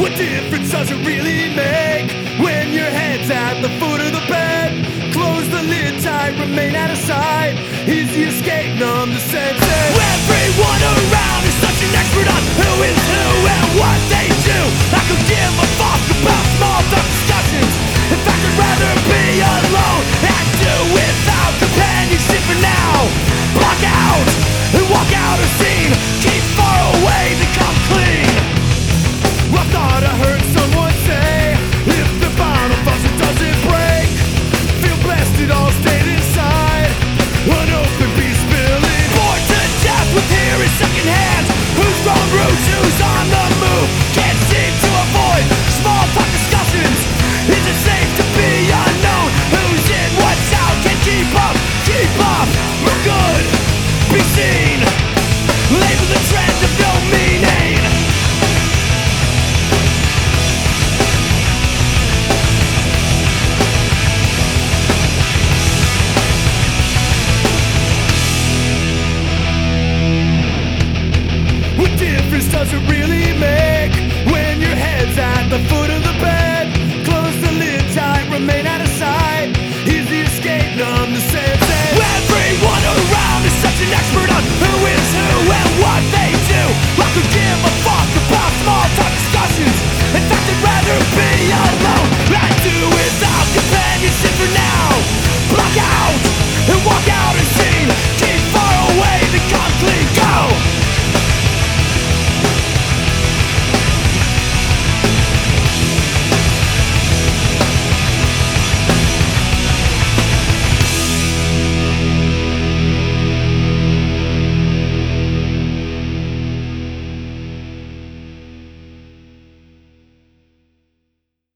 What difference does it really make when your head's at the foot of the bed? Close the lid tight, remain out of sight. Easy escape, numb the senses. Everyone around is such an expert on who is who and what they do. I could give a fuck about small discussions. In fact, I'd rather be alone and do without companionship for now. Block out and walk out of scene. Keep does it really make when your head's at the foot? rather be alone. I do without companionship for now